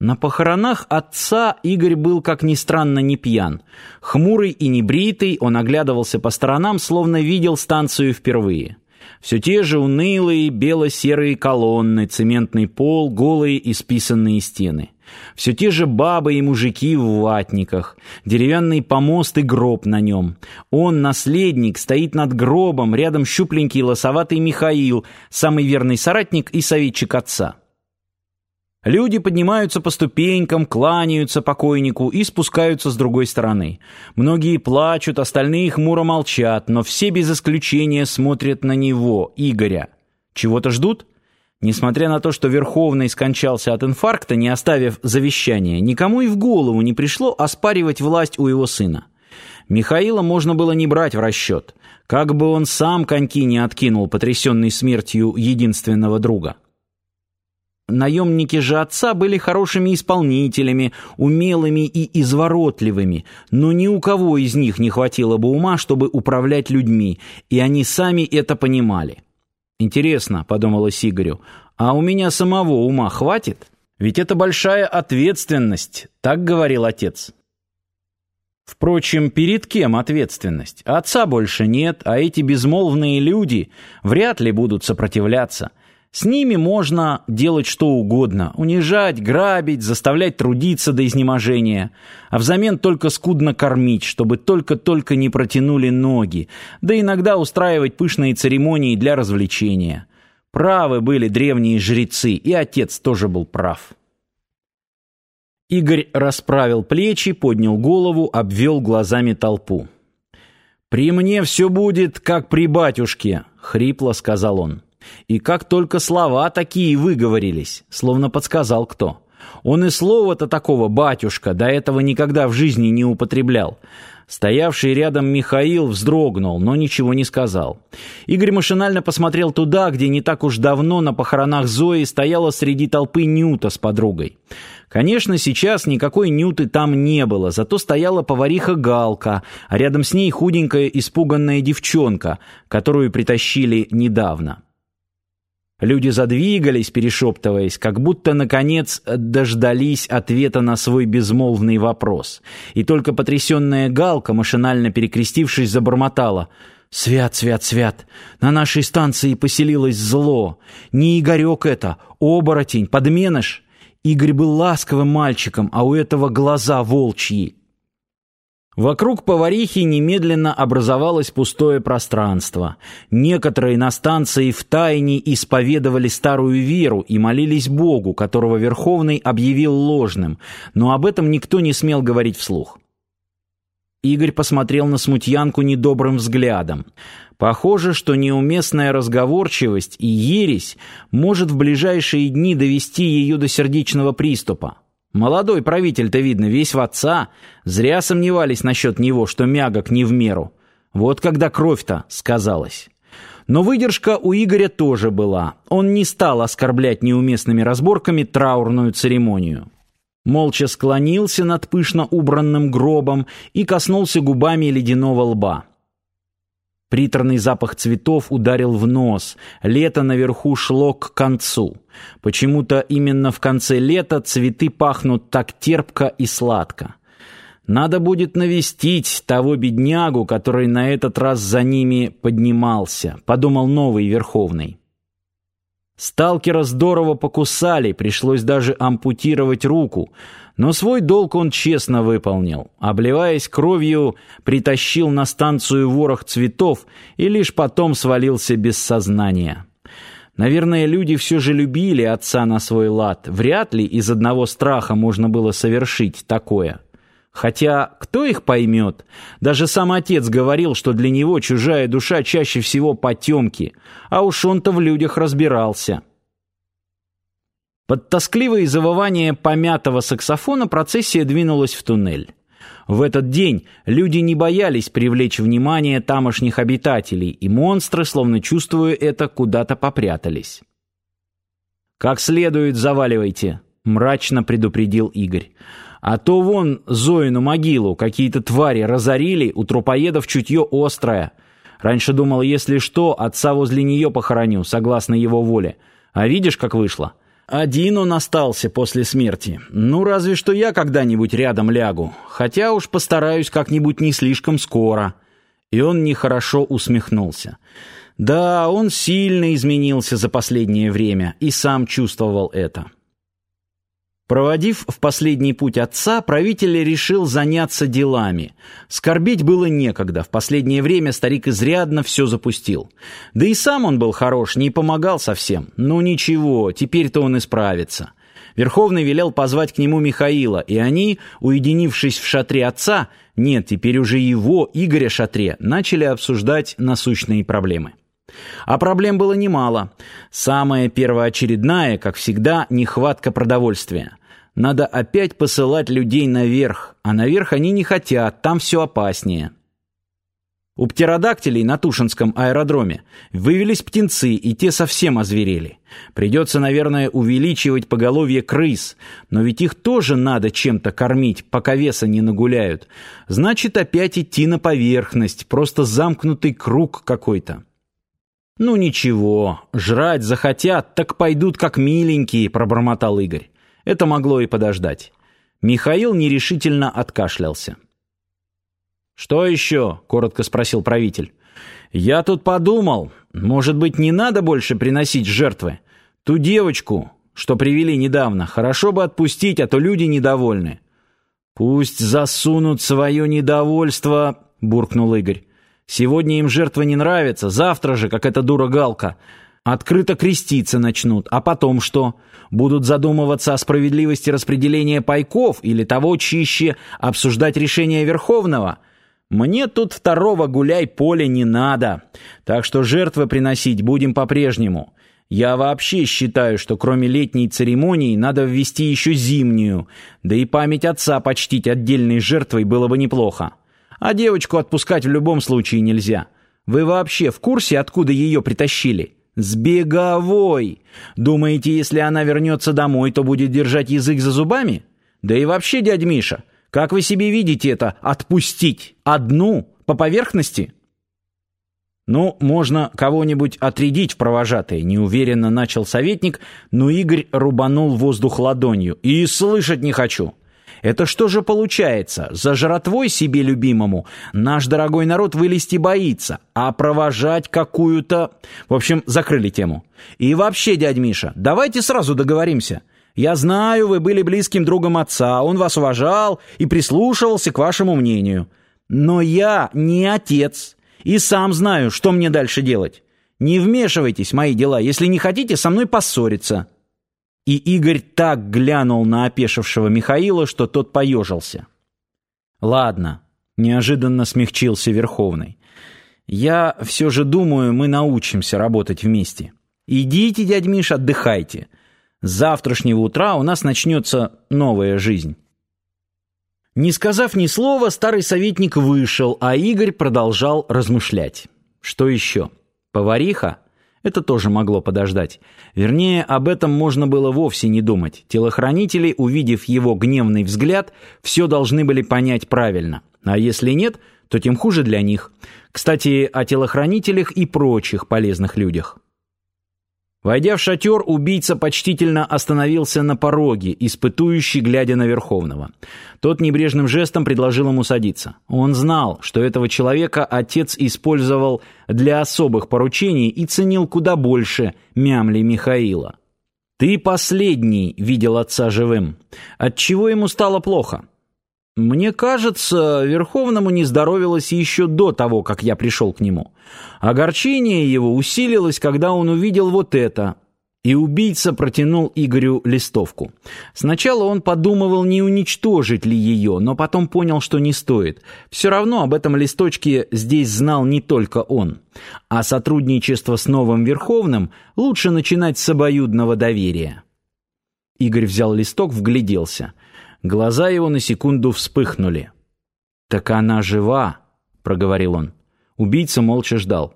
На похоронах отца Игорь был, как ни странно, не пьян. Хмурый и небритый, он оглядывался по сторонам, словно видел станцию впервые. Все те же унылые бело-серые колонны, цементный пол, голые и списанные стены. Все те же бабы и мужики в ватниках, деревянный помост и гроб на нем. Он, наследник, стоит над гробом, рядом щупленький лосоватый Михаил, самый верный соратник и советчик отца. Люди поднимаются по ступенькам, кланяются покойнику и спускаются с другой стороны. Многие плачут, остальные хмуро молчат, но все без исключения смотрят на него, Игоря. Чего-то ждут? Несмотря на то, что Верховный скончался от инфаркта, не оставив завещания, никому и в голову не пришло оспаривать власть у его сына. Михаила можно было не брать в расчет, как бы он сам коньки не откинул, потрясенный смертью единственного друга. Наемники же отца были хорошими исполнителями, умелыми и изворотливыми, но ни у кого из них не хватило бы ума, чтобы управлять людьми, и они сами это понимали. «Интересно», — подумала Игорю, — «а у меня самого ума хватит? Ведь это большая ответственность», — так говорил отец. Впрочем, перед кем ответственность? Отца больше нет, а эти безмолвные люди вряд ли будут сопротивляться — с ними можно делать что угодно – унижать, грабить, заставлять трудиться до изнеможения, а взамен только скудно кормить, чтобы только-только не протянули ноги, да иногда устраивать пышные церемонии для развлечения. Правы были древние жрецы, и отец тоже был прав. Игорь расправил плечи, поднял голову, обвел глазами толпу. «При мне все будет, как при батюшке», — хрипло сказал он. И как только слова такие выговорились, словно подсказал кто. Он и слова-то такого «батюшка» до этого никогда в жизни не употреблял. Стоявший рядом Михаил вздрогнул, но ничего не сказал. Игорь машинально посмотрел туда, где не так уж давно на похоронах Зои стояла среди толпы Нюта с подругой. Конечно, сейчас никакой Нюты там не было, зато стояла повариха Галка, а рядом с ней худенькая испуганная девчонка, которую притащили недавно. Люди задвигались, перешептываясь, как будто, наконец, дождались ответа на свой безмолвный вопрос. И только потрясенная Галка, машинально перекрестившись, забормотала. «Свят, свят, свят! На нашей станции поселилось зло! Не Игорек это, оборотень, подменыш!» Игорь был ласковым мальчиком, а у этого глаза волчьи. Вокруг поварихи немедленно образовалось пустое пространство. Некоторые на станции втайне исповедовали старую веру и молились Богу, которого Верховный объявил ложным, но об этом никто не смел говорить вслух. Игорь посмотрел на смутьянку недобрым взглядом. Похоже, что неуместная разговорчивость и ересь может в ближайшие дни довести ее до сердечного приступа. Молодой правитель-то, видно, весь в отца. Зря сомневались насчет него, что мягок не в меру. Вот когда кровь-то сказалась. Но выдержка у Игоря тоже была. Он не стал оскорблять неуместными разборками траурную церемонию. Молча склонился над пышно убранным гробом и коснулся губами ледяного лба. Приторный запах цветов ударил в нос. Лето наверху шло к концу. Почему-то именно в конце лета цветы пахнут так терпко и сладко. Надо будет навестить того беднягу, который на этот раз за ними поднимался, подумал новый Верховный. Сталкера здорово покусали, пришлось даже ампутировать руку, но свой долг он честно выполнил. Обливаясь кровью, притащил на станцию ворох цветов и лишь потом свалился без сознания. Наверное, люди все же любили отца на свой лад. Вряд ли из одного страха можно было совершить такое. Хотя кто их поймет? Даже сам отец говорил, что для него чужая душа чаще всего потемки, а уж он-то в людях разбирался. Под тоскливое завывание помятого саксофона процессия двинулась в туннель. В этот день люди не боялись привлечь внимание тамошних обитателей, и монстры, словно чувствуя это, куда-то попрятались. «Как следует заваливайте», — мрачно предупредил Игорь. «А то вон Зоину могилу какие-то твари разорили, у трупоедов чутье острое. Раньше думал, если что, отца возле нее похороню, согласно его воле. А видишь, как вышло?» Один он остался после смерти. Ну, разве что я когда-нибудь рядом лягу. Хотя уж постараюсь как-нибудь не слишком скоро». И он нехорошо усмехнулся. Да, он сильно изменился за последнее время и сам чувствовал это. Проводив в последний путь отца, правитель решил заняться делами. Скорбить было некогда, в последнее время старик изрядно все запустил. Да и сам он был хорош, не помогал совсем. Ну ничего, теперь-то он исправится. Верховный велел позвать к нему Михаила, и они, уединившись в шатре отца, нет, теперь уже его, Игоря шатре, начали обсуждать насущные проблемы. А проблем было немало. Самая первоочередная, как всегда, нехватка продовольствия. Надо опять посылать людей наверх, а наверх они не хотят, там все опаснее. У птеродактилей на Тушинском аэродроме вывелись птенцы, и те совсем озверели. Придется, наверное, увеличивать поголовье крыс, но ведь их тоже надо чем-то кормить, пока веса не нагуляют. Значит, опять идти на поверхность, просто замкнутый круг какой-то. «Ну ничего, жрать захотят, так пойдут как миленькие», — пробормотал Игорь. Это могло и подождать. Михаил нерешительно откашлялся. «Что еще?» — коротко спросил правитель. «Я тут подумал, может быть, не надо больше приносить жертвы? Ту девочку, что привели недавно, хорошо бы отпустить, а то люди недовольны». «Пусть засунут свое недовольство», — буркнул Игорь. Сегодня им жертва не нравится, завтра же, как эта дура Галка, открыто креститься начнут. А потом что? Будут задумываться о справедливости распределения пайков или того чище обсуждать решение Верховного? Мне тут второго гуляй-поля не надо. Так что жертвы приносить будем по-прежнему. Я вообще считаю, что кроме летней церемонии надо ввести еще зимнюю, да и память отца почтить отдельной жертвой было бы неплохо. А девочку отпускать в любом случае нельзя. Вы вообще в курсе, откуда ее притащили? С беговой. Думаете, если она вернется домой, то будет держать язык за зубами? Да и вообще, дядь Миша, как вы себе видите это «отпустить»? Одну? По поверхности? «Ну, можно кого-нибудь отрядить в провожатые», — неуверенно начал советник, но Игорь рубанул воздух ладонью. «И слышать не хочу. Это что же получается? За жратвой себе любимому наш дорогой народ вылезти боится, а провожать какую-то... В общем, закрыли тему. И вообще, дядь Миша, давайте сразу договоримся. Я знаю, вы были близким другом отца, он вас уважал и прислушивался к вашему мнению. Но я не отец и сам знаю, что мне дальше делать. Не вмешивайтесь в мои дела, если не хотите со мной поссориться». И Игорь так глянул на опешившего Михаила, что тот поежился. «Ладно», — неожиданно смягчился Верховный. «Я все же думаю, мы научимся работать вместе. Идите, дядь Миш, отдыхайте. С завтрашнего утра у нас начнется новая жизнь». Не сказав ни слова, старый советник вышел, а Игорь продолжал размышлять. Что еще? Повариха? Это тоже могло подождать. Вернее, об этом можно было вовсе не думать. Телохранители, увидев его гневный взгляд, все должны были понять правильно. А если нет, то тем хуже для них. Кстати, о телохранителях и прочих полезных людях. Войдя в шатер, убийца почтительно остановился на пороге, испытующий, глядя на Верховного. Тот небрежным жестом предложил ему садиться. Он знал, что этого человека отец использовал для особых поручений и ценил куда больше мямли Михаила. «Ты последний видел отца живым. Отчего ему стало плохо?» Мне кажется, Верховному не здоровилось еще до того, как я пришел к нему. Огорчение его усилилось, когда он увидел вот это. И убийца протянул Игорю листовку. Сначала он подумывал, не уничтожить ли ее, но потом понял, что не стоит. Все равно об этом листочке здесь знал не только он. А сотрудничество с новым Верховным лучше начинать с обоюдного доверия. Игорь взял листок, вгляделся — Глаза его на секунду вспыхнули. «Так она жива», — проговорил он. Убийца молча ждал.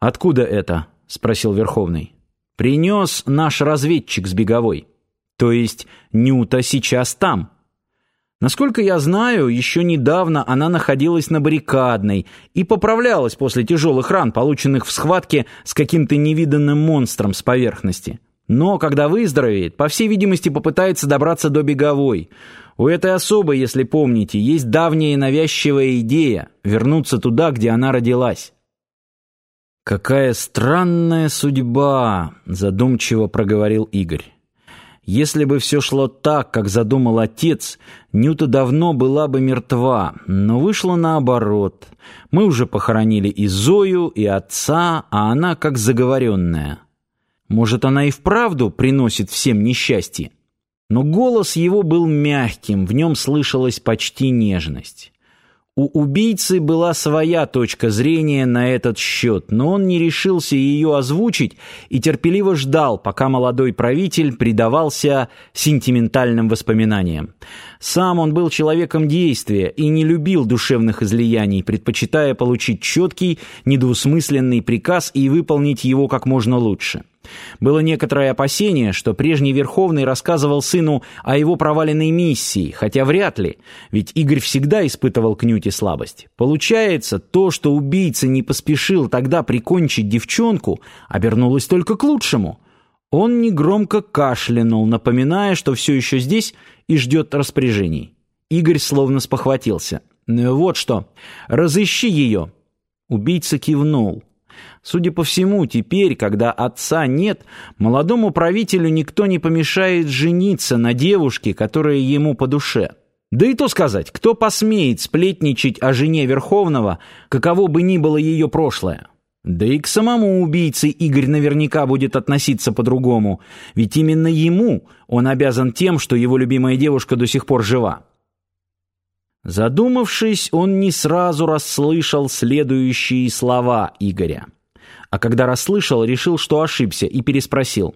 «Откуда это?» — спросил Верховный. «Принес наш разведчик с беговой. То есть Нюта сейчас там». Насколько я знаю, еще недавно она находилась на баррикадной и поправлялась после тяжелых ран, полученных в схватке с каким-то невиданным монстром с поверхности. Но, когда выздоровеет, по всей видимости, попытается добраться до Беговой. У этой особы, если помните, есть давняя навязчивая идея вернуться туда, где она родилась. «Какая странная судьба!» — задумчиво проговорил Игорь. Если бы все шло так, как задумал отец, Нюта давно была бы мертва, но вышло наоборот. Мы уже похоронили и Зою, и отца, а она как заговоренная. Может, она и вправду приносит всем несчастье? Но голос его был мягким, в нем слышалась почти нежность. У убийцы была своя точка зрения на этот счет, но он не решился ее озвучить и терпеливо ждал, пока молодой правитель предавался сентиментальным воспоминаниям. Сам он был человеком действия и не любил душевных излияний, предпочитая получить четкий, недвусмысленный приказ и выполнить его как можно лучше. Было некоторое опасение, что прежний Верховный рассказывал сыну о его проваленной миссии, хотя вряд ли, ведь Игорь всегда испытывал к Нюте слабость. Получается, то, что убийца не поспешил тогда прикончить девчонку, обернулось только к лучшему. Он негромко кашлянул, напоминая, что все еще здесь и ждет распоряжений. Игорь словно спохватился. «Ну «Вот что, разыщи ее». Убийца кивнул. Судя по всему, теперь, когда отца нет, молодому правителю никто не помешает жениться на девушке, которая ему по душе. Да и то сказать, кто посмеет сплетничать о жене Верховного, каково бы ни было ее прошлое. Да и к самому убийце Игорь наверняка будет относиться по-другому, ведь именно ему он обязан тем, что его любимая девушка до сих пор жива. Задумавшись, он не сразу расслышал следующие слова Игоря а когда расслышал, решил, что ошибся, и переспросил.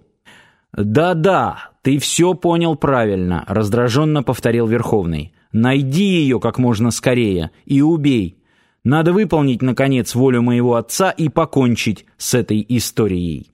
«Да-да, ты все понял правильно», — раздраженно повторил Верховный. «Найди ее как можно скорее и убей. Надо выполнить, наконец, волю моего отца и покончить с этой историей».